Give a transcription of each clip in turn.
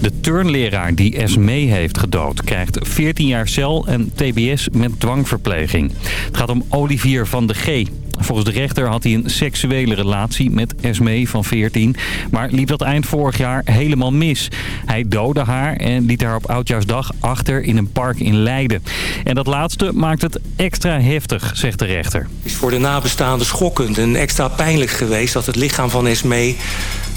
De turnleraar die Esmee heeft gedood krijgt 14 jaar cel en tbs met dwangverpleging. Het gaat om Olivier van de G. Volgens de rechter had hij een seksuele relatie met Esmee van 14, maar liep dat eind vorig jaar helemaal mis. Hij doodde haar en liet haar op Oudjaarsdag achter in een park in Leiden. En dat laatste maakt het extra heftig, zegt de rechter. Het is voor de nabestaanden schokkend en extra pijnlijk geweest dat het lichaam van Esmee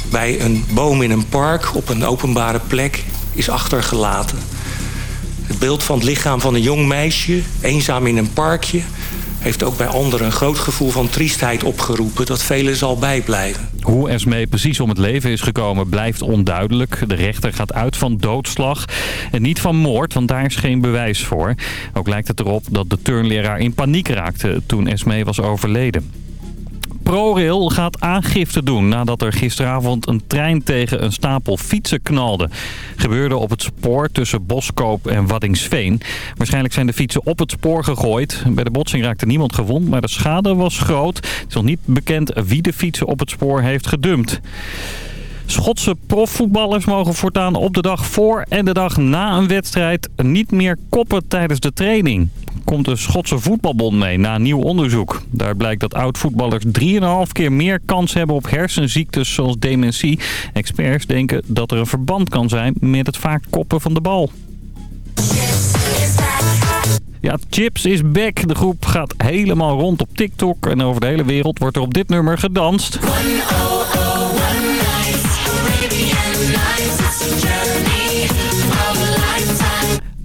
bij een boom in een park op een openbare plek is achtergelaten. Het beeld van het lichaam van een jong meisje, eenzaam in een parkje heeft ook bij anderen een groot gevoel van triestheid opgeroepen... dat velen zal bijblijven. Hoe Esmee precies om het leven is gekomen blijft onduidelijk. De rechter gaat uit van doodslag en niet van moord, want daar is geen bewijs voor. Ook lijkt het erop dat de turnleraar in paniek raakte toen Esmee was overleden. ProRail gaat aangifte doen nadat er gisteravond een trein tegen een stapel fietsen knalde. Gebeurde op het spoor tussen Boskoop en Waddingsveen. Waarschijnlijk zijn de fietsen op het spoor gegooid. Bij de botsing raakte niemand gewond, maar de schade was groot. Het is nog niet bekend wie de fietsen op het spoor heeft gedumpt. Schotse profvoetballers mogen voortaan op de dag voor en de dag na een wedstrijd niet meer koppen tijdens de training. Komt de Schotse voetbalbond mee na nieuw onderzoek. Daar blijkt dat oud-voetballers 3,5 keer meer kans hebben op hersenziektes zoals dementie. Experts denken dat er een verband kan zijn met het vaak koppen van de bal. Ja, Chips is back. De groep gaat helemaal rond op TikTok. En over de hele wereld wordt er op dit nummer gedanst.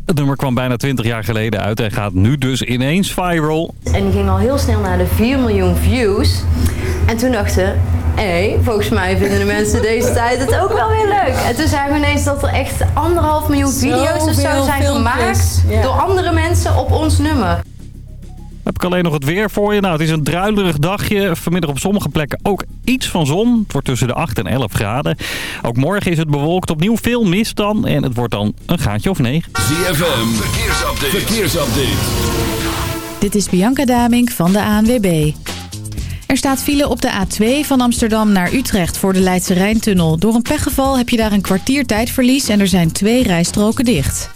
Het nummer kwam bijna 20 jaar geleden uit en gaat nu dus ineens viral. En die ging al heel snel naar de 4 miljoen views. En toen dachten hé, hey, volgens mij vinden de mensen deze tijd het ook wel weer leuk. En toen zagen we ineens dat er echt anderhalf miljoen video's of zo zijn gemaakt door andere mensen op ons nummer heb ik alleen nog het weer voor je. Nou, het is een druilerig dagje. Vanmiddag op sommige plekken ook iets van zon. Het wordt tussen de 8 en 11 graden. Ook morgen is het bewolkt. Opnieuw veel mist dan. En het wordt dan een gaatje of 9. ZFM, verkeersupdate. verkeersupdate. Dit is Bianca Damink van de ANWB. Er staat file op de A2 van Amsterdam naar Utrecht voor de Leidse Rijntunnel. Door een pechgeval heb je daar een kwartier tijdverlies en er zijn twee rijstroken dicht.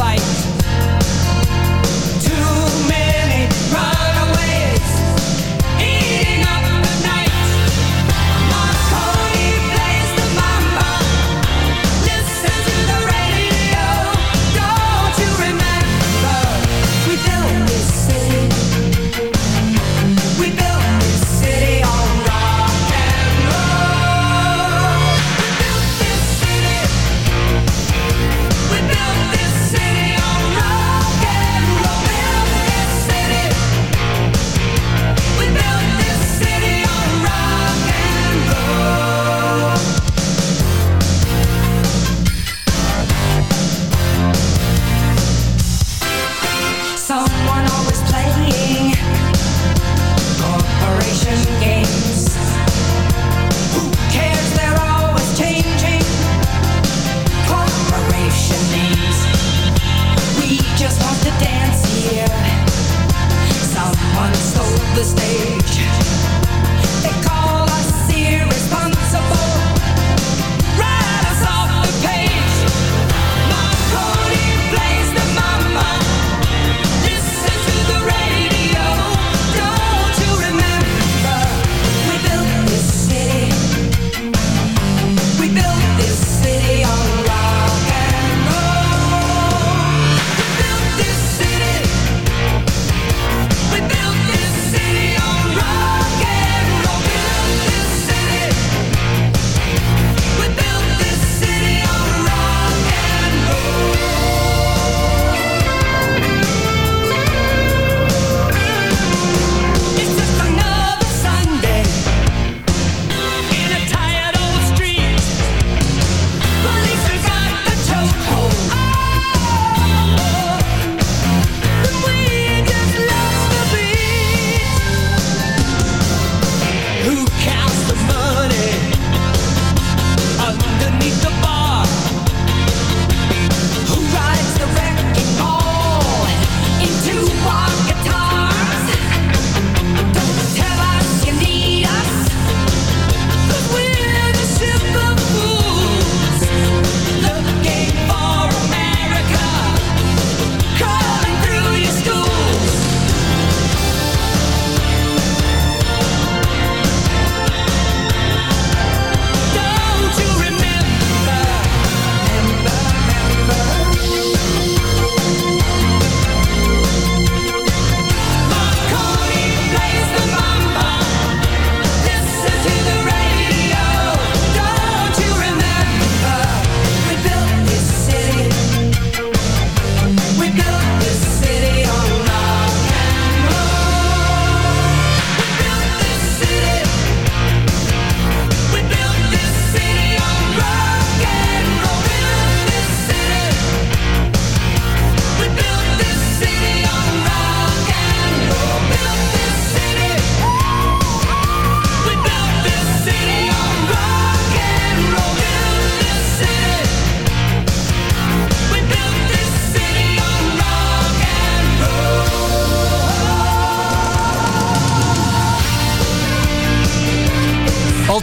Fight.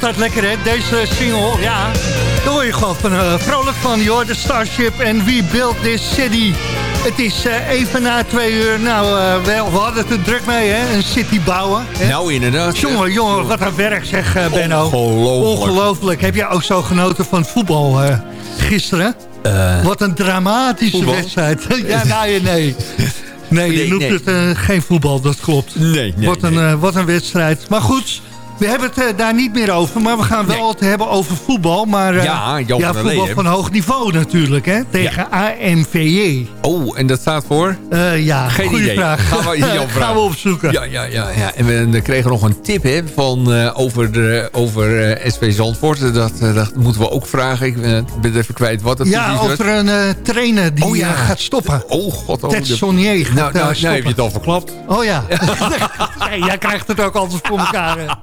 Altijd lekker, hè? Deze single, ja. Daar hoor je gewoon van, uh, vrolijk van, joh. De Starship en We Built This City. Het is uh, even na twee uur. Nou, uh, we, we, hadden het er druk mee, hè? Een city bouwen. Hè? Nou, inderdaad. Jongen, jongen, wat een werk, zeg Benno. Ongelooflijk. Ongelooflijk. Heb jij ook zo genoten van voetbal gisteren? wat een dramatische voetbal? wedstrijd. ja, nou, nee. Nee, je noemt nee. het uh, geen voetbal, dat klopt. Nee, nee, wat, een, uh, wat een wedstrijd. Maar goed, we hebben het uh, daar niet meer over. Maar we gaan wel nee. het hebben over voetbal. Maar ja, ja van voetbal van hoog niveau natuurlijk. Hè, tegen ja. ANVJ. Oh, en dat staat voor? ja, Geen goede idee. vraag. Gaan we, gaan we opzoeken. Ja, ja, ja, ja. En we, we kregen nog een tip hè, van, over, de, over SV Zandvoort. Dat, dat moeten we ook vragen. Ik ben even kwijt wat het ja, is. Ja, over een trainer die oh, ja. gaat stoppen. Oh, god. Oh, Ted Sonnier gaat nou, nou, stoppen. nou heb je het al verklapt. Oh ja. nee, jij krijgt het ook altijd voor elkaar.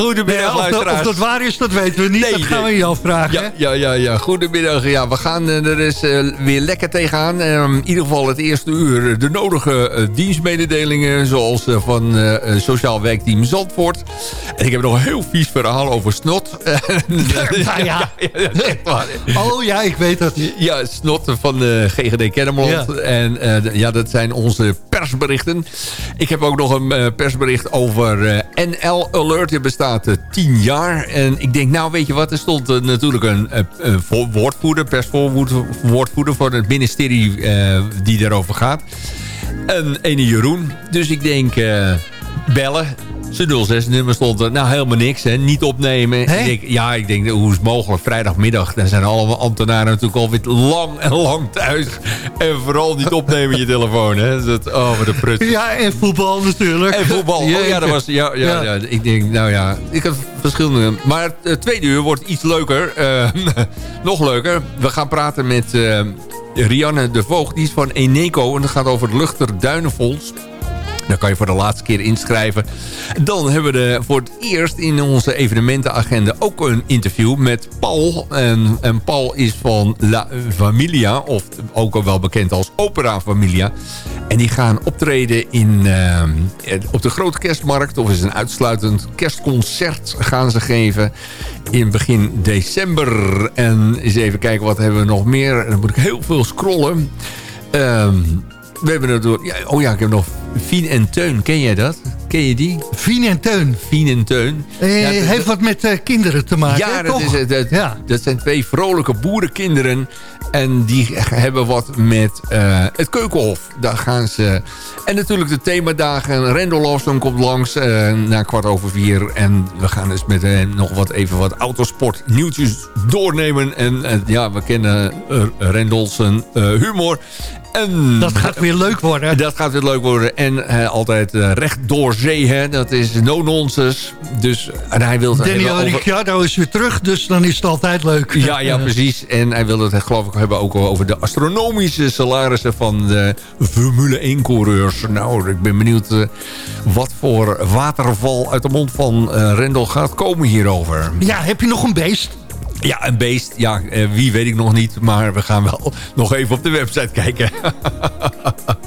Goedemiddag, nee, of, luisteraars. Of dat waar is, dat weten we niet. Nee, dat gaan nee. we je afvragen. Ja, ja, ja, ja. Goedemiddag. Ja, we gaan er eens uh, weer lekker tegenaan. Uh, in ieder geval het eerste uur de nodige uh, dienstmededelingen... zoals van Sociaal Werkteam Zandvoort. En ik heb nog een heel vies verhaal over snot. ja, ja. oh ja, ik weet dat. Ja, snot van de GGD Kennemerland. En ja, dat zijn onze persberichten. Ik heb ook nog een persbericht over NL Alert. Die bestaat uh, tien jaar. En ik denk, nou weet je wat, er stond uh, natuurlijk een, een woordvoerder, perswoordvoerder voor het ministerie die daarover gaat. En ene Jeroen. Dus ik denk, bellen. Zijn 06-nummer stond er, nou helemaal niks, hè. niet opnemen. Ik ja, ik denk, hoe is het mogelijk? Vrijdagmiddag, dan zijn allemaal ambtenaren natuurlijk alweer lang en lang thuis. En vooral niet opnemen je telefoon, hè. Dat, oh, wat een prut. Ja, en voetbal natuurlijk. En voetbal, oh, ja, dat was, ja, ja, ja. Ik denk, nou ja, ik heb verschillende... Maar het tweede uur wordt iets leuker, uh, nog leuker. We gaan praten met uh, Rianne de Voogd, die is van Eneco. En dat gaat over het Luchterduinenfonds. Daar kan je voor de laatste keer inschrijven. Dan hebben we voor het eerst in onze evenementenagenda ook een interview met Paul. En, en Paul is van La Familia, of ook wel bekend als Opera Familia. En die gaan optreden in, uh, op de Grote Kerstmarkt. Of is een uitsluitend kerstconcert gaan ze geven in begin december. En eens even kijken wat hebben we nog meer. Dan moet ik heel veel scrollen. Um, we hebben het door... Ja, oh ja, ik heb nog Fien en Teun. Ken jij dat? Ken je die? Fien en Teun. Fien en Teun. Eh, ja, heeft wat met uh, kinderen te maken, Ja, dat, is, dat, ja, dat zijn twee vrolijke boerenkinderen. En die hebben wat met uh, het Keukenhof. Daar gaan ze... En natuurlijk de themadagen. Rendel Lawson komt langs uh, na kwart over vier. En we gaan dus met hem nog wat even wat autosport nieuwtjes doornemen. En ja, we kennen Rendels humor. En dat gaat weer leuk worden. Dat gaat weer leuk worden. En altijd recht door Hè? Dat is no nonsense. Dus, en hij wil Daniel over... Ricciardo is weer terug. Dus dan is het altijd leuk. Ja, ja, precies. En hij wil het geloof ik hebben ook over de astronomische salarissen van de Formule 1 coureurs. Nou, ik ben benieuwd uh, wat voor waterval uit de mond van Rendel gaat komen hierover. Ja, heb je nog een beest? Ja, een beest. Ja, wie weet ik nog niet. Maar we gaan wel nog even op de website kijken.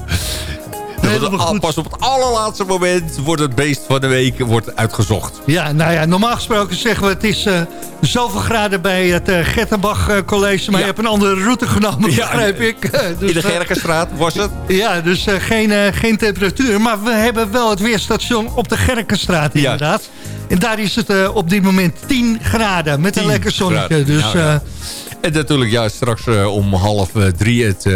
Al, pas op het allerlaatste moment wordt het beest van de week wordt uitgezocht. Ja, nou ja, normaal gesproken zeggen we het is uh, zoveel graden bij het uh, Gettenbach College. Maar ja. je hebt een andere route genomen, ja, begrijp ik. dus, in de Gerkenstraat was het? Ja, dus geen, geen temperatuur. Maar we hebben wel het weerstation op de Gerkenstraat inderdaad. Ja. En daar is het uh, op dit moment 10 graden met een lekker zonnetje. Dus, nou, ja. En natuurlijk ja, straks uh, om half uh, drie het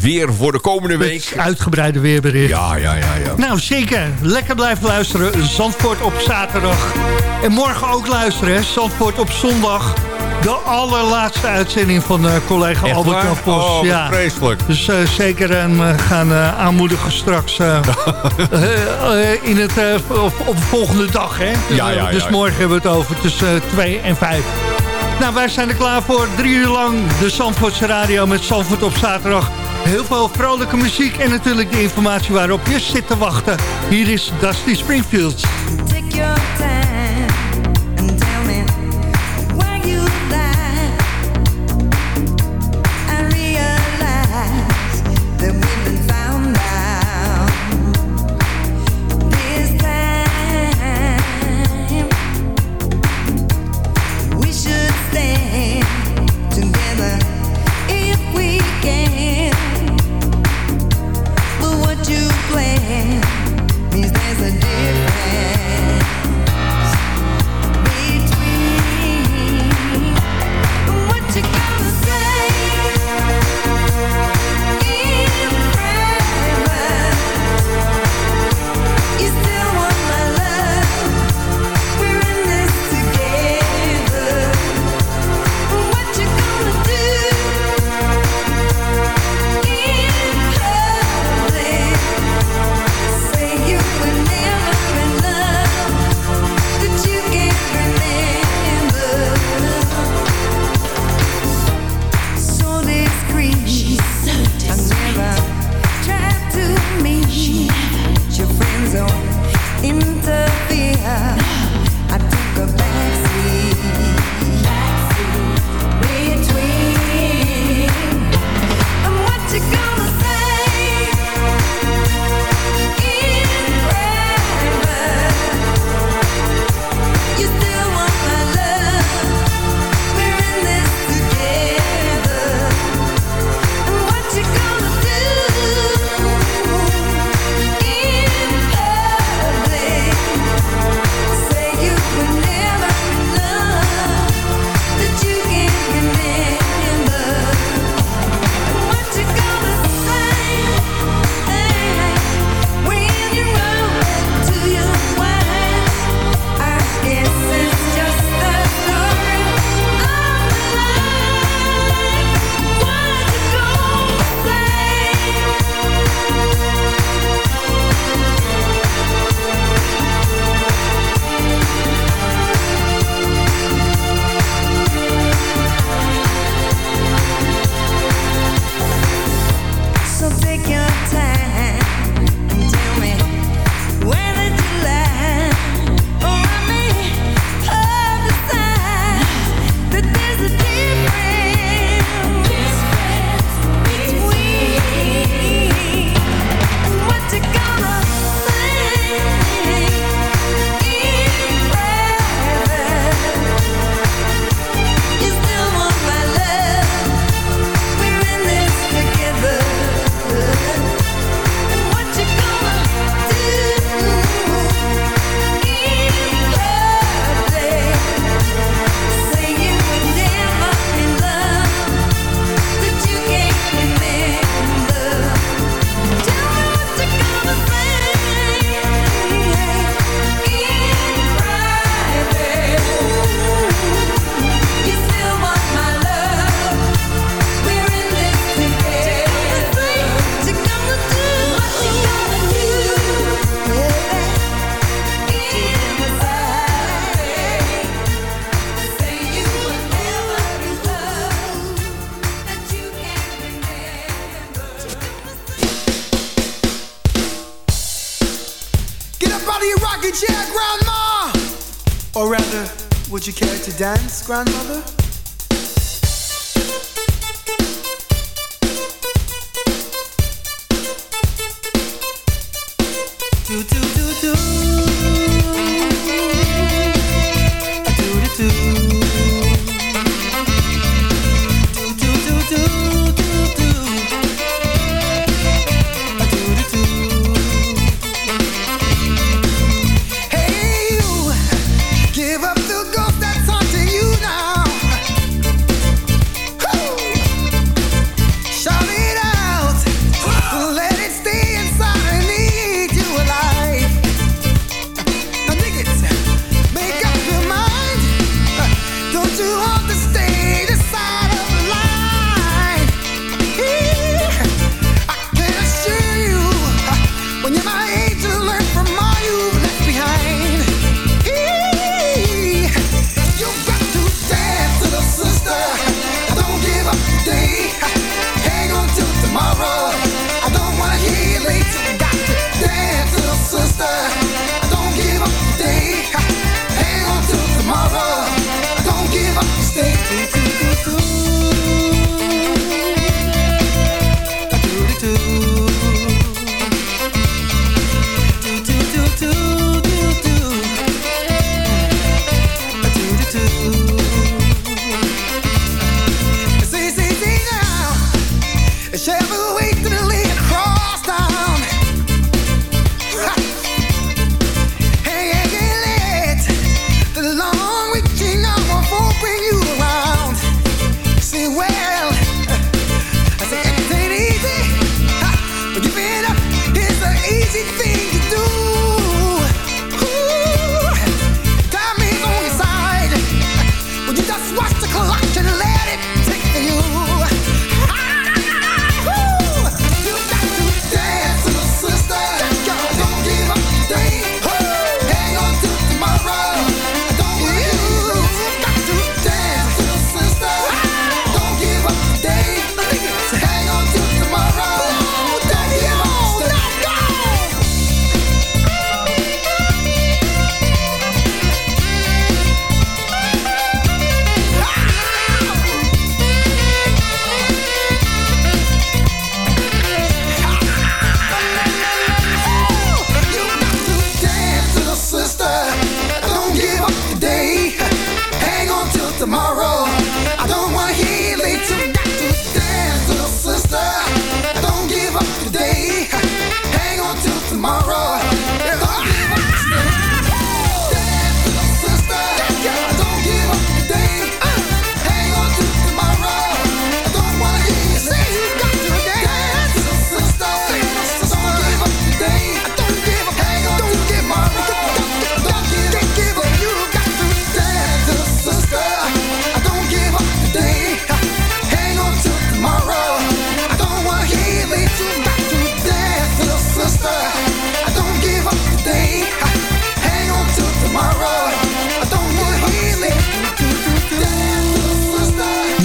weer voor de komende week. Het uitgebreide weerbericht. Ja, ja, ja, ja. Nou, zeker. Lekker blijven luisteren. Zandvoort op zaterdag. En morgen ook luisteren. Zandvoort op zondag. De allerlaatste uitzending van uh, collega Echt Albert Jan. Oh, ja. vreselijk. Dus uh, zeker en uh, gaan aanmoedigen straks in het, op, op de volgende dag. Hè? Ja, ja, dus ja, morgen hebben we het over tussen 2 en 5. Nou, wij zijn er klaar voor. Drie uur lang de Zandvoortse Radio met Zandvoort op zaterdag. Heel veel vrolijke muziek en natuurlijk de informatie waarop je zit te wachten. Hier is Dusty Springfield. Dance, grandmother?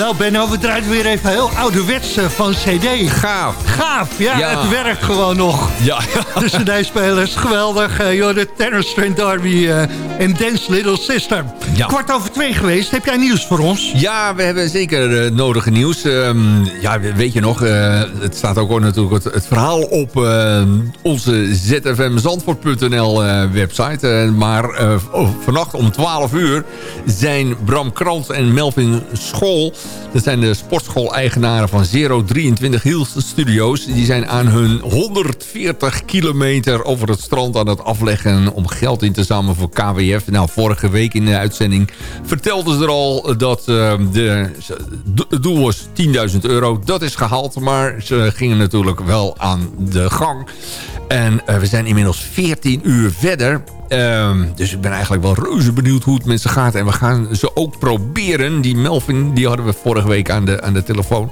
Nou Benno, we draaien weer even heel ouderwets eh, van cd. Gaaf. Gaaf, ja, Ja. het werkt gewoon nog. Ja, De cd-spelers, geweldig. Uh, joh, de Tenor Strand Derby eh, en Dance Little Sister. Ja. Kwart over twee geweest. Heb jij nieuws voor ons? Ja, we hebben zeker eh, nodige nieuws. Ehm, ja, weet je nog, eh, het staat ook natuurlijk het, het verhaal op eh, onze zfmzandvoort.nl eh, website. Eh, maar eh, vannacht om 12 uur zijn Bram Krant en Melvin School... dat zijn de sportschool-eigenaren van 023 Hills Studios... die zijn aan hun 140 kilometer over het strand aan het afleggen... om geld in te zamelen voor KWF. Nou, vorige week in de uitzending vertelden ze er al dat eh, de, het doel was 10.000 euro. Dat is gehaald, maar ze gingen natuurlijk wel aan de gang. En eh, we zijn inmiddels 14 uur verder. Ehm, dus ik ben eigenlijk wel reuze benieuwd hoe het met ze gaat. En we gaan ze ook proberen. Die Melvin, die hadden we vorige week aan de, aan de telefoon.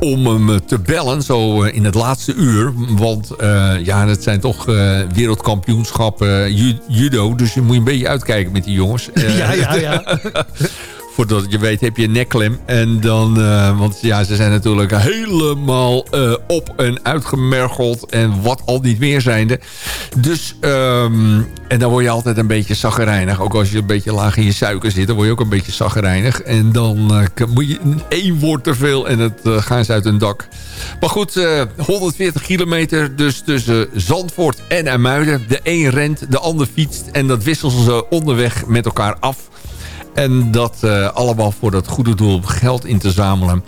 Om hem eh, te bellen, zo eh, in het laatste uur. Want eh, ja, dat zijn toch eh, wereldkampioenschappen ju- judo. Dus je moet een beetje uitkijken met die jongens. Ja, ja, ja. voordat je weet heb je een nekklem. En dan, eh, want ja, ze zijn natuurlijk helemaal eh, op en uitgemergeld. En wat al niet meer zijnde. Dus, ehm, en dan word je altijd een beetje zaggerijnig. Ook als je een beetje laag in je suiker zit, dan word je ook een beetje zaggerijnig. En dan eh, moet je één woord te veel en het gaan ze uit hun dak. Maar goed, eh, 140 kilometer dus tussen Zandvoort en Amuiden. De een rent, de ander fietst. En dat wisselen ze onderweg met elkaar af. En dat eh, allemaal voor dat goede doel geld in te zamelen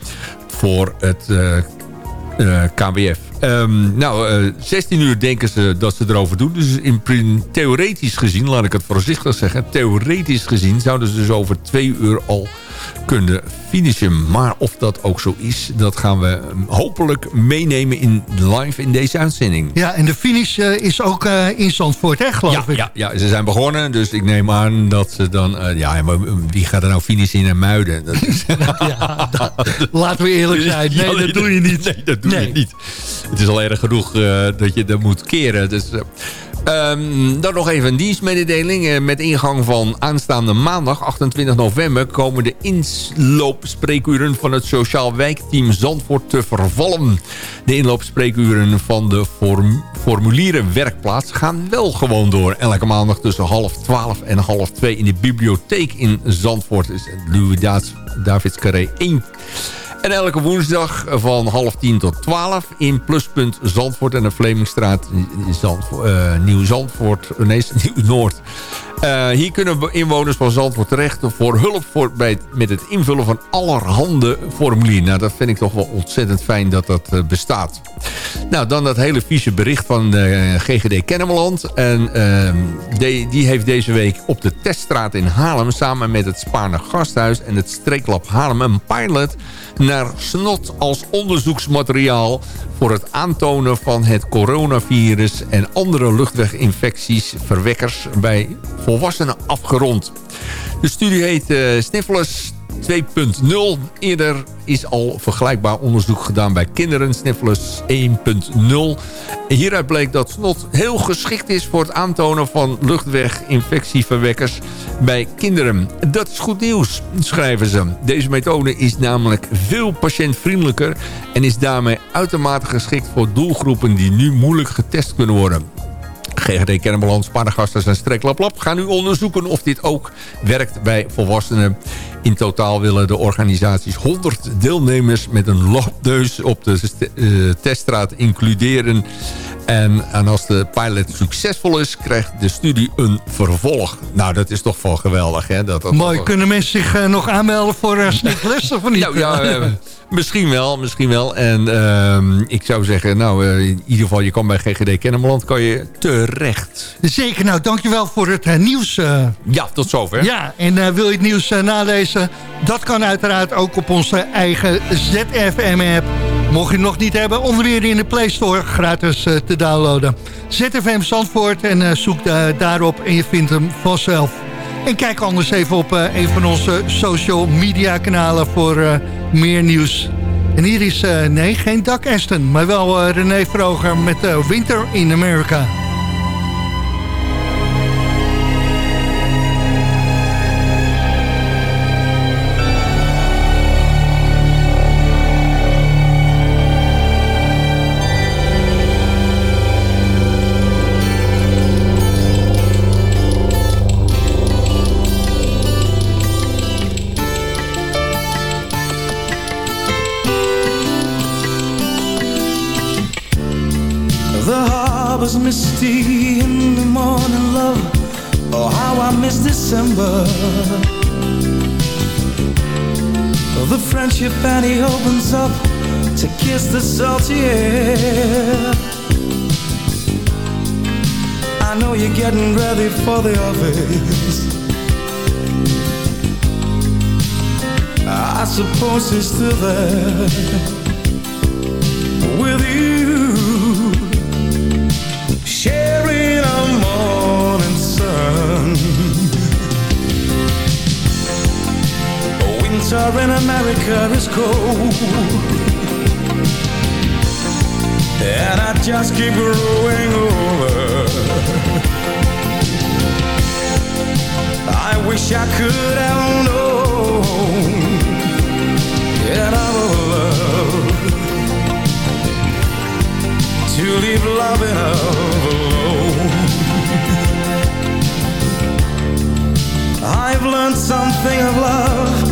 voor het eh, eh, KWF. Ehm, nou, eh, 16 uur denken ze dat ze erover doen. Dus in theoretisch gezien, laat ik het voorzichtig zeggen... theoretisch gezien zouden ze dus over twee uur al kunnen finishen. Maar of dat ook zo is, dat gaan we hopelijk meenemen in live in deze uitzending. Ja, en de finish eh, is ook eh, in Zandvoort, hè, geloof Ja, ik. ja, ja, ze zijn begonnen, dus ik neem aan dat ze dan... eh, ja, maar wie gaat er nou finishen in Muiden? Dat is, Laten we eerlijk zijn. Nee, Ja, dat doe je niet. Nee, dat doe Nee. je niet. Het is al erg genoeg dat je dat moet keren. Dus, eh, ehm, dan nog even een dienstmededeling. Eh, met ingang van aanstaande maandag, 28 november... komen de inloopspreekuren van het Sociaal Wijkteam Zandvoort te vervallen. De inloopspreekuren van de form formulieren werkplaats gaan wel gewoon door. Elke maandag tussen half twaalf en half twee in de bibliotheek in Zandvoort. is Louis Davids Carré 1. En elke woensdag van half tien tot twaalf in Pluspunt Zandvoort en de Vlemingstraat Zandvo eh, Nieuw-Zandvoort, nee, Nieuw-Noord. Eh, hier kunnen inwoners van Zandvoort terecht voor hulp bij, met het invullen van allerhande formulieren. Nou, dat vind ik toch wel ontzettend fijn dat dat eh, bestaat. Nou, dan dat hele vieze bericht van de GGD Kennemerland. En ehm, die, die heeft deze week op de teststraat in Haarlem... samen met het Spaarne Gasthuis en het Streeklab Haarlem... een pilot naar snot als onderzoeksmateriaal... voor het aantonen van het coronavirus... en andere luchtweginfecties, verwekkers bij volwassenen afgerond. De studie heet eh Sniffles 2.0. Eerder is al vergelijkbaar onderzoek gedaan bij kinderen. Sniffles 1.0. En hieruit bleek dat snot heel geschikt is voor het aantonen van luchtweginfectieverwekkers bij kinderen. Dat is goed nieuws, schrijven ze. Deze methode is namelijk veel patiëntvriendelijker en is daarmee uitermate geschikt voor doelgroepen die nu moeilijk getest kunnen worden. GGD Kennemerland, Sparregasters en Streklaplap gaan nu onderzoeken of dit ook werkt bij volwassenen. In totaal willen de organisaties 100 deelnemers met een labneus op de eh, teststraat includeren. En, en als de pilot succesvol is, krijgt de studie een vervolg. Nou, dat is toch wel geweldig, hè? Dat, dat Mooi, kunnen mensen zich eh, nog aanmelden voor uh, of niet? Nou, ja, misschien wel, misschien wel. En ehm, ik zou zeggen, nou, eh, in ieder geval, je kan bij GGD Kennemerland kan je terecht. Zeker, nou dankjewel voor het nieuws. Ja, tot zover. Ja, en wil je het nieuws nalezen? Dat kan uiteraard ook op onze eigen ZFM-app. Mocht je het nog niet hebben, onder meer in de Play Store gratis eh, te downloaden. ZFM Zandvoort en eh, zoek daarop en je vindt hem vanzelf. En kijk anders even op eh, een van onze social media kanalen voor meer nieuws. En hier is, nee, geen Doug Aston, maar wel René Vroger met Winter in America. Harbor's misty in the morning, love. Oh, how I miss December. The friendship and he opens up to kiss the salty air. I know you're getting ready for the office. I suppose he's still there winter in America is cold and I just keep growing over. I wish I could have known that I would love to leave loving alone. I've learned something of love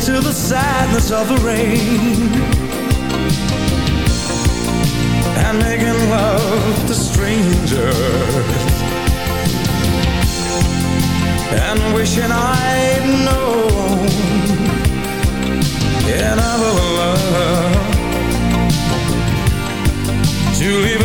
into the sadness of the rain. And making love to strangers. And wishing I'd known In our love To leave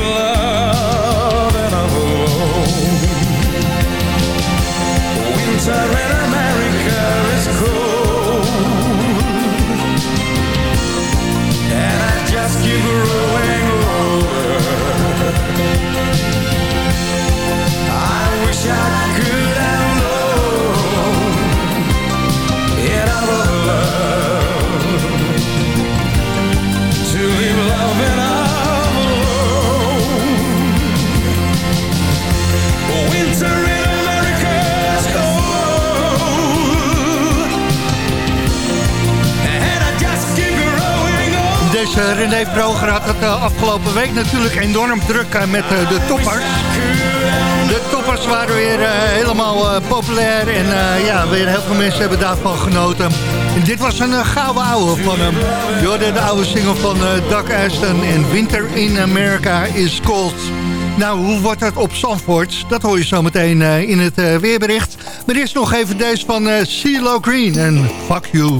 René Vroger had het afgelopen week natuurlijk enorm druk eh, met eh, de toppers. De toppers waren weer helemaal populair en ja, weer heel veel mensen hebben daarvan genoten. En dit was een gouden ouwe van hem. Je de oude single van Doug Aston en Winter in America is Cold. Nou, hoe wordt dat op Zandvoort? Dat hoor je zo meteen in het weerbericht. Maar eerst nog even deze van CeeLo Green en Fuck You.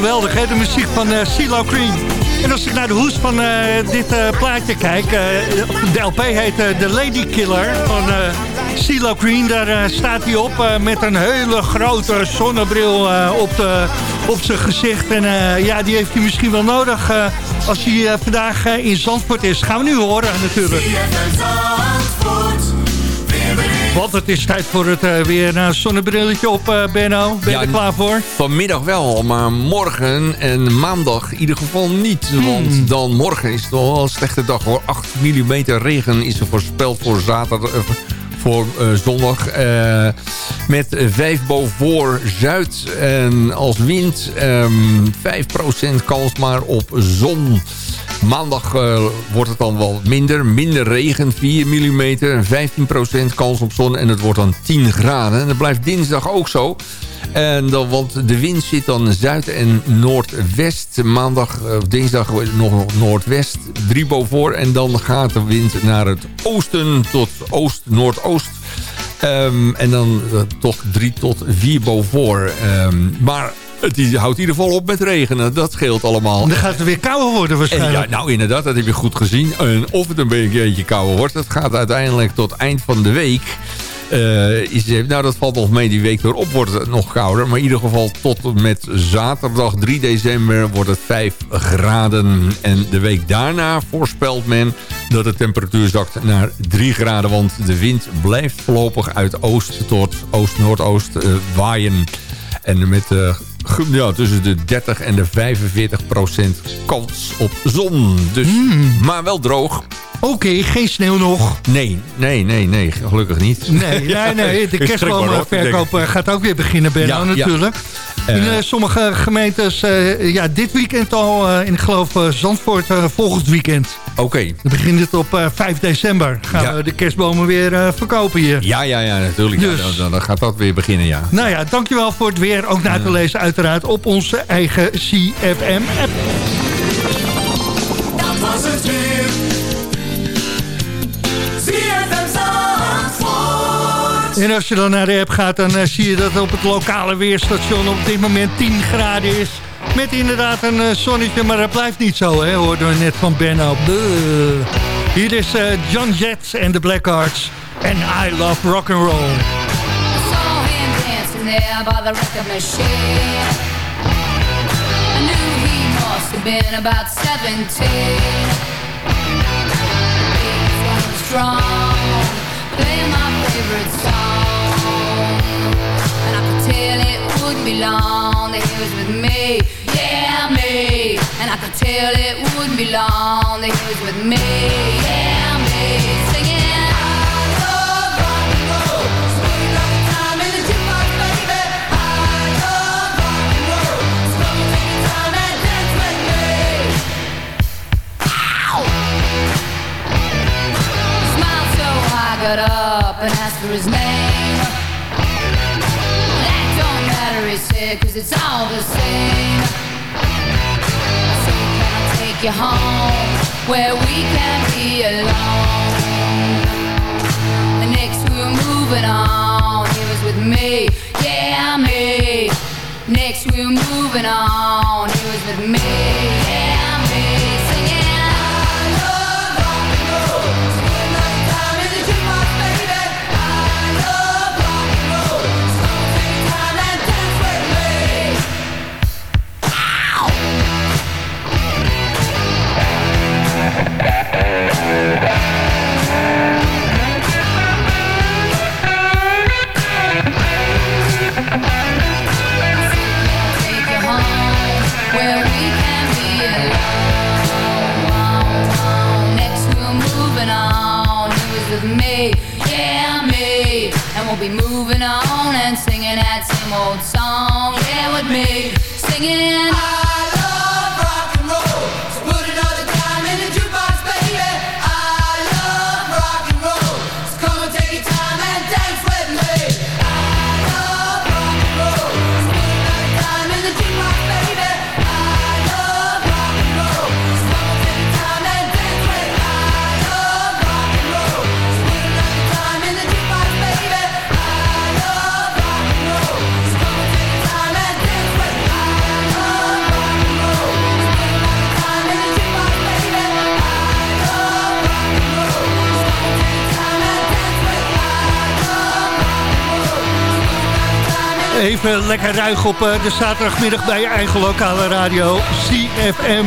Geweldig? De muziek van eh CeeLo Green. En als ik naar de hoes van eh, dit eh, plaatje kijk... de LP heet The Lady Killer van CeeLo Green. Daar staat hij op met een hele grote zonnebril op, de, op zijn gezicht. En ja, die heeft hij misschien wel nodig als hij vandaag in Zandvoort is. Gaan we nu horen natuurlijk. Want het is tijd voor het eh, weer een zonnebrilletje op, eh Benno. Ben je Ja, er klaar voor? Vanmiddag wel, maar morgen en maandag in ieder geval niet. Hmm. Want dan morgen is het nog wel een slechte dag hoor. 8 mm regen is er voorspeld voor zaterdag... eh, voor zondag. met 5 boven zuid en als wind ehm 5% kans maar op zon. Maandag eh, wordt het dan wel minder. Minder regen, 4 mm en 15% kans op zon. En het wordt dan 10 graden. En dat blijft dinsdag ook zo. En dan, want de wind zit dan zuid- en noordwest. Maandag, eh, dinsdag nog noordwest, 3 boven. En dan gaat de wind naar het oosten tot oost-noordoost. Ehm, en dan eh, toch 3 tot 4 boven. Ehm, maar het houdt in ieder geval op met regenen. Dat scheelt allemaal. Dan gaat het weer kouder worden En waarschijnlijk. ja, nou inderdaad, dat heb je goed gezien. En of het een beetje kouder wordt, dat gaat uiteindelijk tot eind van de week. Eh, is, nou, dat valt nog mee. Die week erop wordt het nog kouder. Maar in ieder geval tot en met zaterdag 3 december wordt het 5 graden. En de week daarna voorspelt men dat de temperatuur zakt naar 3 graden. Want de wind blijft voorlopig uit oost tot oost-noordoost eh, waaien. En met ge- ja, tussen de 30 en de 45 procent kans op zon. Dus, Maar wel droog. Oké, geen sneeuw nog. Nee, nee, nee, nee. Gelukkig niet. Nee, nee, nee. De Ik schrik maar op. kerstboomverkoop eh, gaat ook weer beginnen, Benno, Ja, ja. natuurlijk. In Eh. eh, sommige gemeentes, eh, ja, dit weekend al, eh, in ik geloof eh, Zandvoort eh, volgend weekend. Oké. Dan begint het op eh, 5 december. Gaan Ja. we de kerstbomen weer eh, verkopen hier. Ja, ja, ja, natuurlijk. Ja, Dus. dan, dan- dan gaat dat weer beginnen, ja. Nou ja, dankjewel voor het weer. Ook na te lezen uiteraard op onze eigen CFM-app. Dat was het weer. En als je dan naar de app gaat, dan eh, zie je dat op het lokale weerstation op dit moment 10 graden is. Met inderdaad een eh, zonnetje, maar dat blijft niet zo, hè, hoorden we net van Benno. Buh. Hier is eh, John Jett en de Blackhearts. En I Love Rock and Roll. there by the record machine. I knew he must have been about 17. He was strong, playing my favorite song. And I could tell it wouldn't be long that he was with me, me. And I could tell it wouldn't be long that he was with me, yeah, me. Singing, I love rock and roll. Sweet like a time in the jukebox, baby. I love rock and roll. So come and take your time and dance with me. Ow! Smiled so I got up and asked for his name. That don't matter, he said, cause it's all the same. Take you home where we can be alone? Next we were moving on, he was with me, yeah, me. Next we were moving on, he was with me, yeah, with me, yeah, me. And we'll be moving on and singing that same old song, yeah, with me. Singing, I Even lekker ruig op eh, de zaterdagmiddag bij je eigen lokale radio, CFM.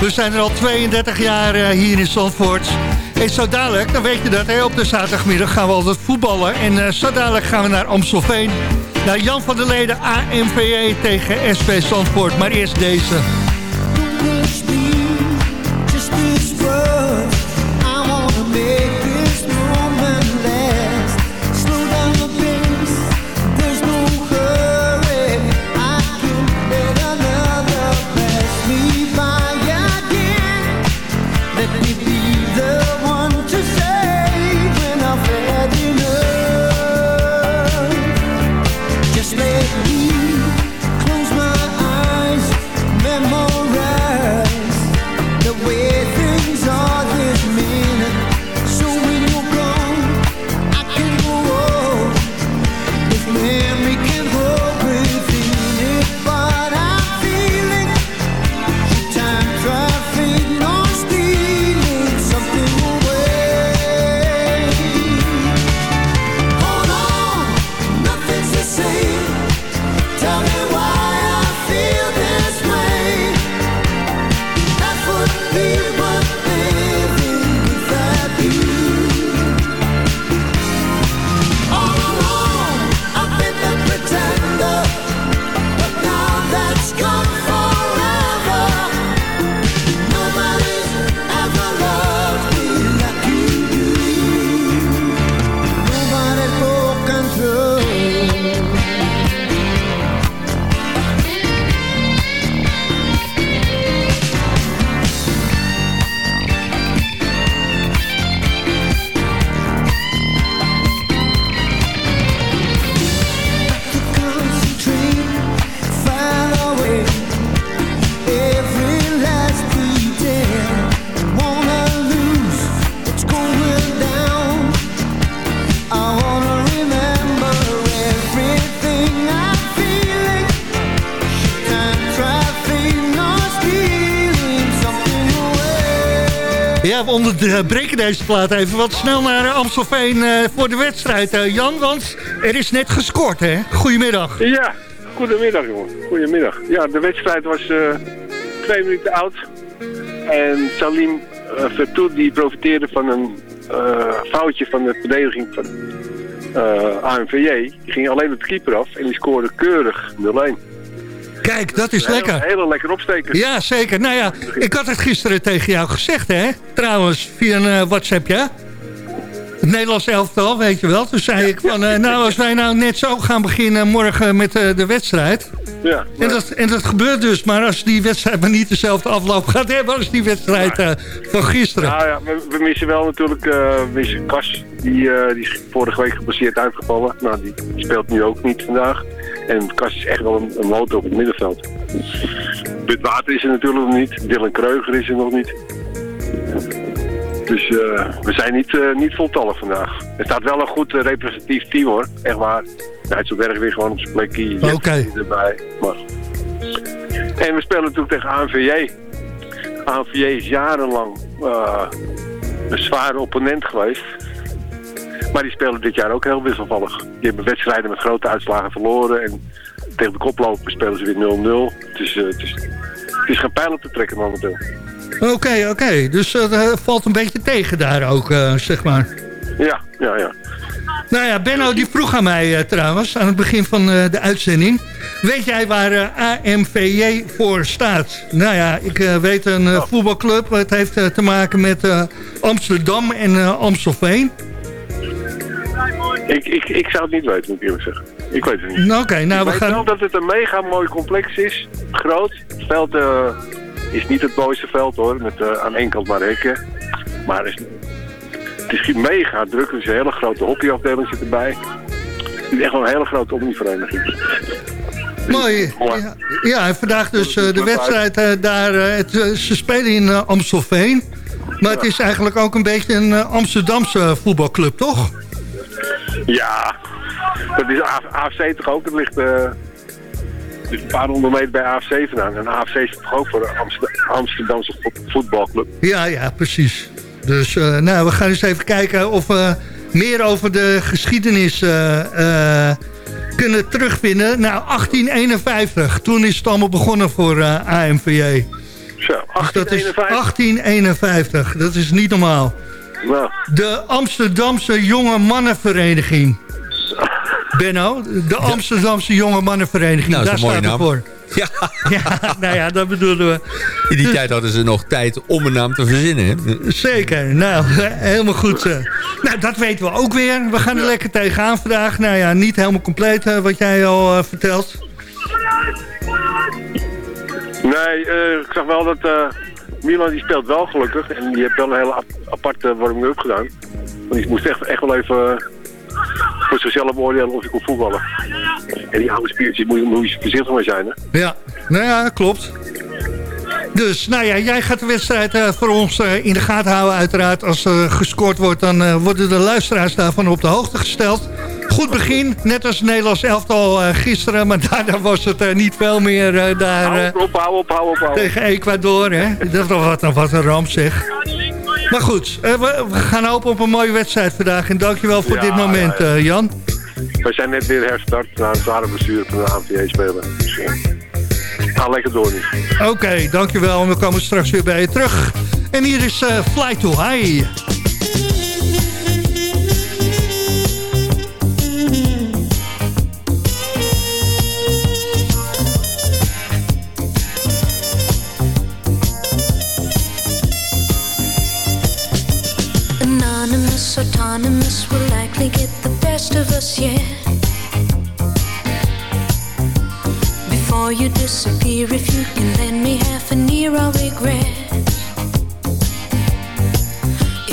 We zijn er al 32 jaar eh, hier in Zandvoort. En zo dadelijk, dan weet je dat, hè, op de zaterdagmiddag gaan we altijd voetballen. En eh, zo dadelijk gaan we naar Amstelveen. Naar Jan van der Leden, AMVE tegen SP Zandvoort. Maar eerst deze. We onderbreken deze plaat even wat snel naar eh, Amstelveen eh, voor de wedstrijd. eh, Jan, want er is net gescoord, hè? Goedemiddag. Ja, goedemiddag jongen. Goedemiddag. Ja, de wedstrijd was twee minuten oud. En Salim Vertoet die profiteerde van een foutje van de verdediging van ANVJ. Die ging alleen op de keeper af en die scoorde keurig 0-1. Kijk, dat is lekker. Hele, hele lekker opsteken. Ja, zeker. Nou ja, ik had het gisteren tegen jou gezegd, hè? Trouwens, via een eh, WhatsApp, ja? Het Nederlands elftal, weet je wel. Toen zei ik van, eh, nou, als wij nou net zo gaan beginnen morgen met eh, de wedstrijd... Ja, En dat, en dat gebeurt dus, maar als die wedstrijd maar niet dezelfde afloop gaat hebben als die wedstrijd van gisteren. Nou ja, we, we missen wel natuurlijk we missen Kas. Die, die is vorige week gebaseerd uitgevallen. Nou, die speelt nu ook niet vandaag. En Kas is echt wel een, een motor op het middenveld. Bud Water is er natuurlijk nog niet. Dylan Kreuger is er nog niet. Dus eh, we zijn niet, eh, niet voltallig vandaag. Er staat wel een goed eh, representatief team hoor. Echt waar. Nijtselberg weer gewoon op zijn plekje. Erbij. Maar... En we spelen natuurlijk tegen ANVJ. ANVJ is jarenlang een zware opponent geweest. Maar die spelen dit jaar ook heel wisselvallig. Die hebben wedstrijden met grote uitslagen verloren. En tegen de koploper spelen ze weer 0-0. Het is, eh, het, is, het is geen pijl op te trekken momenteel. Oké, oké. Dus dat eh, valt een beetje tegen daar ook, eh, zeg maar. Ja, ja, ja. Nou ja, Benno die vroeg aan mij trouwens, aan het begin van de uitzending. Weet jij waar AMVJ voor staat? Nou ja, ik weet een voetbalclub. Het heeft te maken met Amsterdam en Amstelveen. Ik, ik, ik zou het niet weten, moet ik eerlijk zeggen. Ik weet het niet. Nou, Oké, nou ik we weet gaan... wel dat het een mega mooi complex is. Groot. Het veld eh, is niet het mooiste veld hoor. Met eh, aan één kant maar hekken. Maar het is, het is mega druk. Er is een hele grote hockeyafdeling zit erbij. Het is echt wel een hele grote omnivereniging. Mooi. Ja, ja, en vandaag dus eh, de wedstrijd daar. het, ze spelen in Amstelveen. Maar het is eigenlijk ook een beetje een Amsterdamse voetbalclub, toch? Ja, dat is AFC toch ook. Het ligt eh, dus een paar honderd meter bij AFC vandaan. En AFC is toch ook voor de Amster- Amsterdamse vo- voetbalclub. Ja, ja, precies. Dus eh, nou, we gaan eens even kijken of we meer over de geschiedenis eh, kunnen terugvinden. Nou, 1851. Toen is het allemaal begonnen voor AMVJ. Zo, Dus dat is 1851. 1851. Dat is niet normaal. Nou, De Amsterdamse Jonge Mannenvereniging. Benno, de Amsterdamse Jonge Mannenvereniging. Nou, dat Daar is een mooie staat het naam. voor. Ja, Ja, nou ja, dat bedoelden we. in die Dus- tijd hadden ze nog tijd om een naam te verzinnen. Hè? Zeker, nou, helemaal goed. eh. Nou, dat weten we ook weer. We gaan er lekker tegenaan vandaag. Nou ja, niet helemaal compleet eh, wat jij al eh, vertelt. nee, eh, ik zag wel dat eh, Milan die speelt wel gelukkig. En die heeft wel een hele ap- aparte warming-up gedaan. Want die moest echt, echt wel even eh, voor zichzelf oordelen of hij kon voetballen. En die oude spiertjes moet je, moet je voorzichtig mee zijn. Hè? Ja, nou ja, klopt. Dus, nou ja, jij gaat de wedstrijd eh, voor ons eh, in de gaten houden uiteraard. Als er gescoord wordt, dan worden de luisteraars daarvan op de hoogte gesteld. Goed begin, net als Nederlands elftal eh, gisteren. Maar daarna was het eh, niet veel meer eh, daar op, hou op, hou op, hou op. tegen Ecuador. Hè? Dat was wat, wat een ramp zeg. Maar goed, we, we gaan hopen op een mooie wedstrijd vandaag. En dankjewel voor Ja, dit moment, ja, ja. Jan. We zijn net weer herstart na een zware bestuur van de ANVJ spelen. Dus, ga lekker door nu. Oké, dankjewel. En we komen straks weer bij je terug. En hier is Fly to High. Anonymous, will likely get the best of us yet. Before you disappear, if you can lend me half an ear, I'll regret.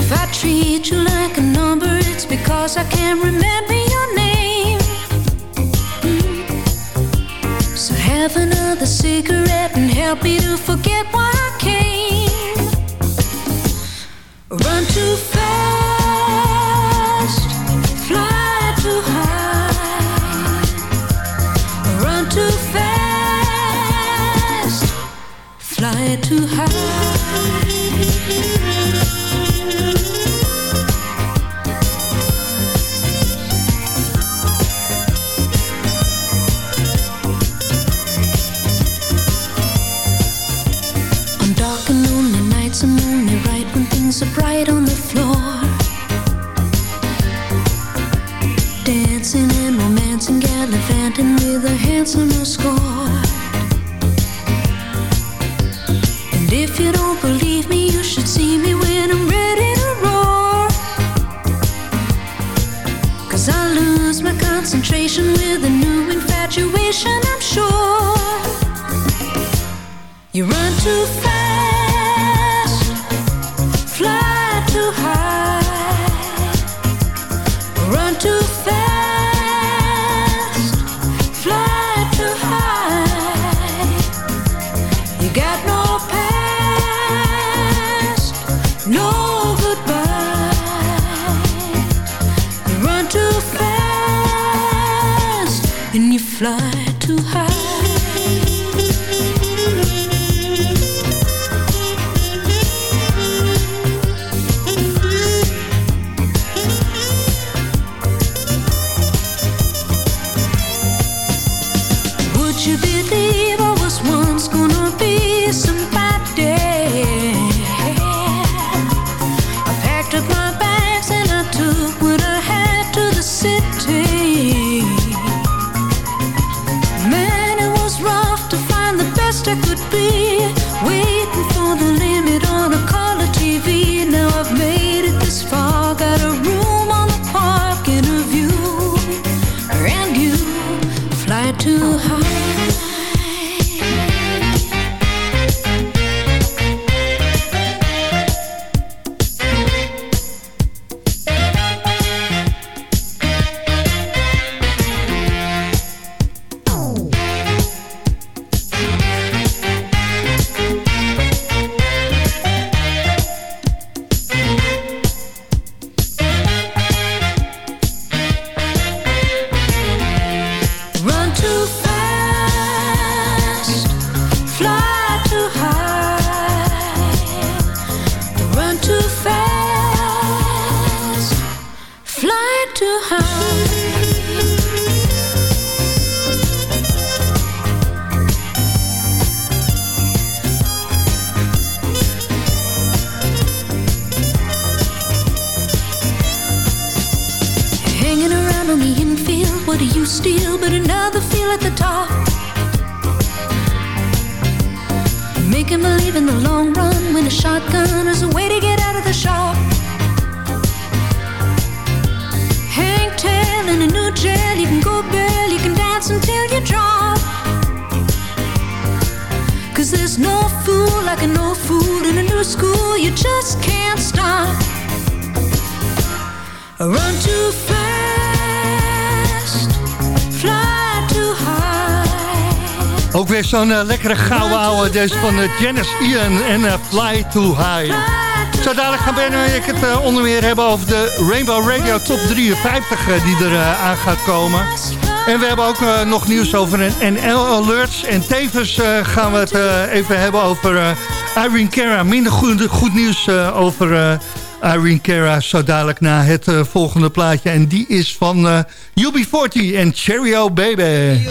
If I treat you like a number, it's because I can't remember your name. Mm. So have another cigarette and help me to forget why I came. Run too fast, too fast, fly too high. On dark and lonely nights, when things are bright on the gallivanting with a handsome escort. And if you don't believe me, you should see me when I'm ready to roar. Cause I lose my concentration with a new infatuation, I'm sure. You run too fast, Eh, lekkere gouden oude Deze van uh, Janice Ian en eh, Fly Too High. Zo dadelijk gaan we en ik het onder meer hebben over de Rainbow Radio Top 53 die er aan gaat komen. En we hebben ook nog nieuws over een NL Alerts. En tevens gaan we het even hebben over Irene Cara. Minder goed, goed nieuws over... Irene Cara zo dadelijk na het volgende plaatje. En die is van uh, UB40 en Cheerio Baby.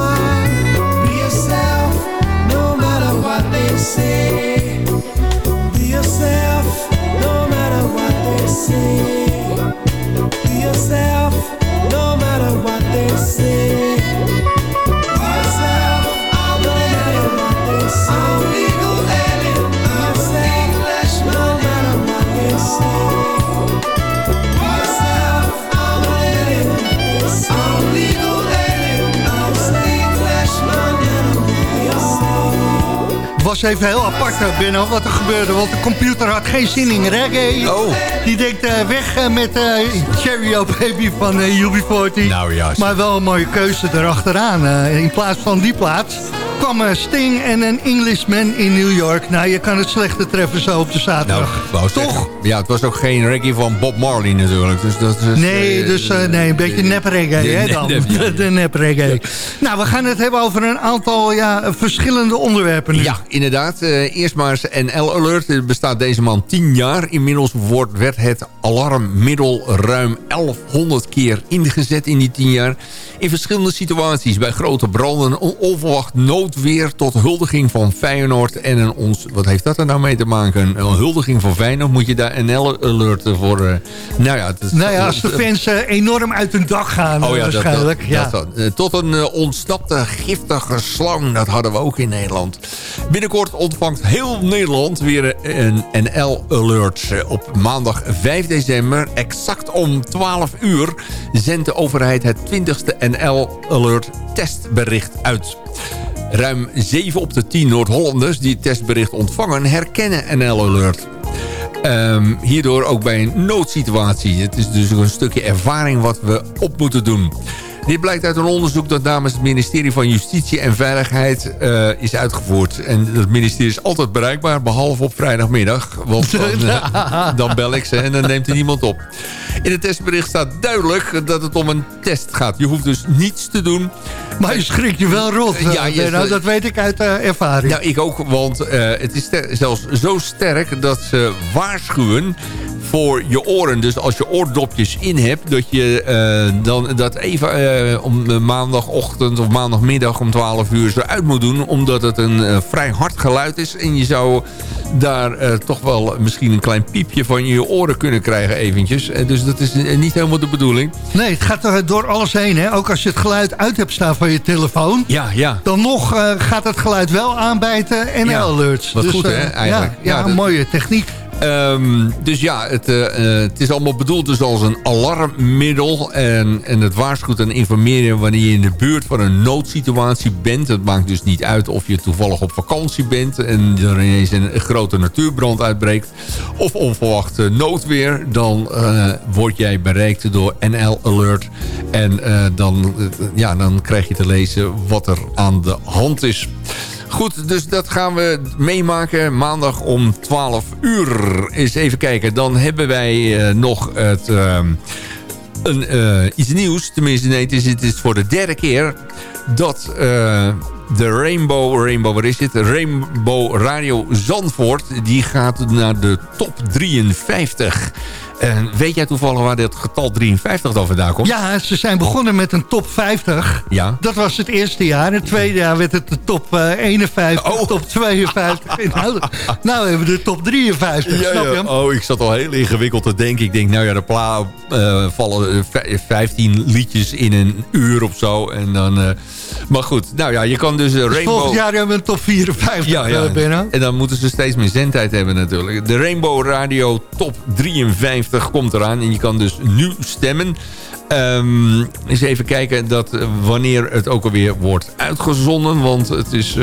mind. Be yourself, no matter what they say. Was even heel apart, eh, Benno, wat er gebeurde. Want de computer had geen zin in reggae. Oh. Die denkt eh, weg eh, met Cherry O Baby van eh, UB40. Nou Maar wel een mooie keuze erachteraan. In plaats van die plaats kwam eh, Sting en een Englishman in New York. Nou, je kan het slechter treffen zo op de Nou, zaterdag. wou zeggen, Ja, het was ook geen reggae van Bob Marley natuurlijk. Dus dat is, Nee, eh, dus eh, nee, een beetje nep reggae, hè dan. ja. De nep reggae. Nou, we gaan het hebben over een aantal ja, verschillende onderwerpen nu. Ja, inderdaad. Eerst maar eens NL Alert. Bestaat deze man 10 jaar. Inmiddels wordt, werd het alarmmiddel ruim 1100 keer ingezet in die 10 jaar. In verschillende situaties. Bij grote branden, on- onverwacht noodweer tot huldiging van Feyenoord. En een ons, wat heeft dat er nou mee te maken? Een huldiging van Feyenoord moet je daar NL Alert voor... eh, nou ja, het is- Nou ja, als de fans eh, enorm uit hun dak gaan Oh eh, ja, dat- waarschijnlijk. dat- ja. dat- eh, tot een eh, ontsnapte giftige slang. Dat hadden we ook in Nederland. Binnenkort ontvangt heel Nederland weer een NL-alert. Op maandag 5 december, exact om 12 uur... zendt de overheid het 20ste NL-alert testbericht uit. Ruim 7 op de 10 Noord-Hollanders die het testbericht ontvangen... herkennen NL-alert. Ehm, hierdoor ook bij een noodsituatie. Het is dus een stukje ervaring wat we op moeten doen. Dit blijkt uit een onderzoek dat namens het ministerie van Justitie en Veiligheid eh, is uitgevoerd. En het ministerie is altijd bereikbaar, behalve op vrijdagmiddag. Want dan, eh, dan bel ik ze en dan neemt er niemand op. In het testbericht staat duidelijk dat het om een test gaat. Je hoeft dus niets te doen. Maar je schrikt je wel rot. eh, Ja, je- Benno, dat weet ik uit eh, ervaring. Ja, ik ook, want eh, het is zelfs zo sterk dat ze waarschuwen voor je oren. Dus als je oordopjes in hebt, dat je eh, dan dat even eh, om de maandagochtend of maandagmiddag om 12 uur zo uit moet doen. Omdat het een eh, vrij hard geluid is. En je zou daar eh, toch wel misschien een klein piepje van je oren kunnen krijgen eventjes. Eh, dus dat is eh, niet helemaal de bedoeling. Nee, het gaat er door alles heen. Hè? Ook als je het geluid uit hebt staan van je telefoon. Ja, ja. Dan nog eh, gaat het geluid wel aanbijten en Ja, alerts. wat goed, eh, hè, eigenlijk. Ja, ja, Ja, een mooie techniek. Ehm, dus ja, het, eh, eh, het is allemaal bedoeld dus als een alarmmiddel. En, en het waarschuwt en informeren wanneer je in de buurt van een noodsituatie bent. Het maakt dus niet uit of je toevallig op vakantie bent... en er ineens een grote natuurbrand uitbreekt. Of onverwacht eh, noodweer. Dan eh, word jij bereikt door NL Alert. En dan, ja, dan krijg je te lezen wat er aan de hand is. Goed, dus dat gaan we meemaken maandag om 12 uur. Eens even kijken, dan hebben wij eh, nog het, ehm, een, eh, iets nieuws. Tenminste, nee, het is, het is voor de derde keer dat eh, de Rainbow, Rainbow, waar is het? Rainbow Radio Zandvoort, die gaat naar de top 53. En weet jij toevallig waar dit getal 53 dan vandaan komt? Ja, ze zijn begonnen met een top 50. Ja. Dat was het eerste jaar. Het tweede jaar werd het de top eh, 51, Oh. top 52. nou, nou hebben we de top 53, Ja, snap je ja. Oh, ik zat al heel ingewikkeld te denken. Ik denk, nou ja, er pla eh, vallen eh, vij- 15 liedjes in een uur of zo. En dan, eh, maar goed, nou ja, je kan dus eh, Dus Rainbow... volgend jaar hebben we een top 54, ja, ja. eh, Benno. En dan moeten ze steeds meer zendtijd hebben natuurlijk. De Rainbow Radio Top 53 komt eraan. En je kan dus nu stemmen. Ehm, eens even kijken dat, eh, wanneer het ook alweer wordt uitgezonden. Want het is...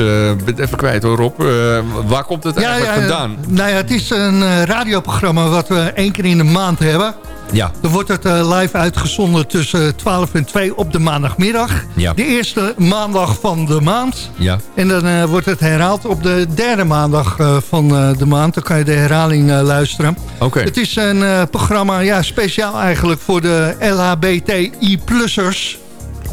het even kwijt hoor, Rob. Waar komt het eigenlijk vandaan? Nou ja, het is een radioprogramma wat we één keer in de maand hebben. Ja. Dan wordt het eh, live uitgezonden tussen 12 en 2 op de maandagmiddag. Ja. De eerste maandag van de maand. Ja. En dan eh, wordt het herhaald op de derde maandag eh, van de maand. Dan kan je de herhaling luisteren. Oké. Het is een programma ja, speciaal eigenlijk voor de LHBTI-plussers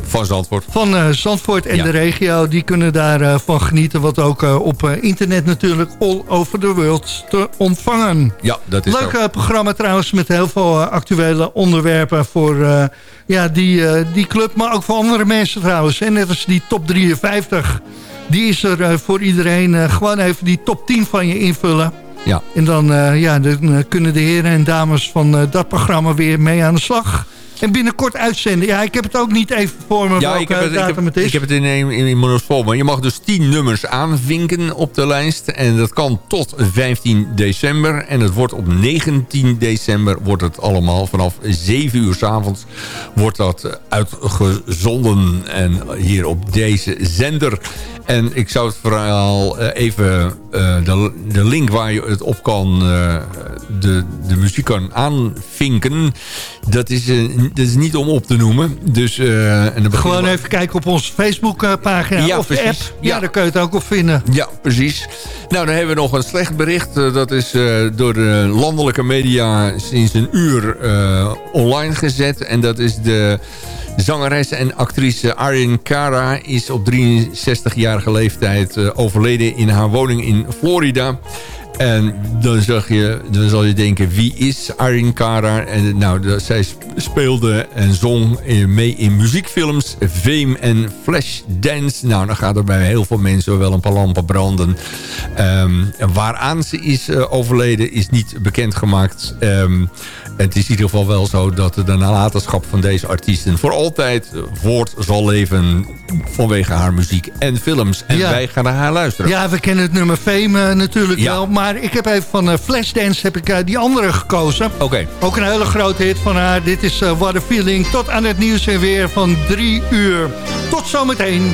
Van Zandvoort. van eh, Zandvoort en Ja. de regio. Die kunnen daarvan van genieten. Wat ook eh, op eh, internet natuurlijk all over the world te ontvangen. Ja, dat is Leuk eh, programma trouwens met heel veel eh, actuele onderwerpen voor eh, ja, die, eh, die club. Maar ook voor andere mensen trouwens. En net als die top 53. Die is er eh, voor iedereen. eh, gewoon even die top 10 van je invullen. Ja. En dan, eh, ja, dan eh, kunnen de heren en dames van eh, dat programma weer mee aan de slag. En binnenkort uitzenden. Ja, ik heb het ook niet even voor me Ja, welke ik heb, het, ik, heb, het is. ik heb het in, in, in mijn vol. Maar je mag dus 10 nummers aanvinken op de lijst. En dat kan tot 15 december. En het wordt op 19 december wordt het allemaal vanaf 7 uur s avonds wordt dat uitgezonden. En hier op deze zender. En ik zou het verhaal eh, even... eh, de, de link waar je het op kan... eh, de, de muziek kan aanvinken... Dat is, eh, dat is niet om op te noemen. Dus, eh, en dan Gewoon we- even kijken op onze Facebookpagina Ja, of de app. Ja, Ja. daar kun je het ook op vinden. Ja, precies. Nou, dan hebben we nog een slecht bericht. Eh, dat is eh, door de landelijke media sinds een uur online gezet. En dat is de zangeres en actrice Arjen Cara... is op 63-jarige leeftijd overleden in haar woning in Florida... En dan, zag je, dan zal je denken, wie is Arjen Cara? En nou, zij sp- speelde en zong mee in muziekfilms Fame en Flashdance. Nou, dan gaat er bij heel veel mensen wel een paar lampen branden. En waaraan ze is eh, overleden is niet bekendgemaakt. Ehm, het is in ieder geval wel zo dat de nalatenschap van deze artiesten... voor altijd voort zal leven vanwege haar muziek en films. En Ja. wij gaan naar haar luisteren. Ja, we kennen het nummer Fame eh, natuurlijk Ja. wel. Maar ik heb even van eh, Flashdance heb ik, eh, die andere gekozen. Oké. Ook een hele grote hit van haar. Dit is What a Feeling. Tot aan het nieuws en weer van drie uur. Tot zometeen.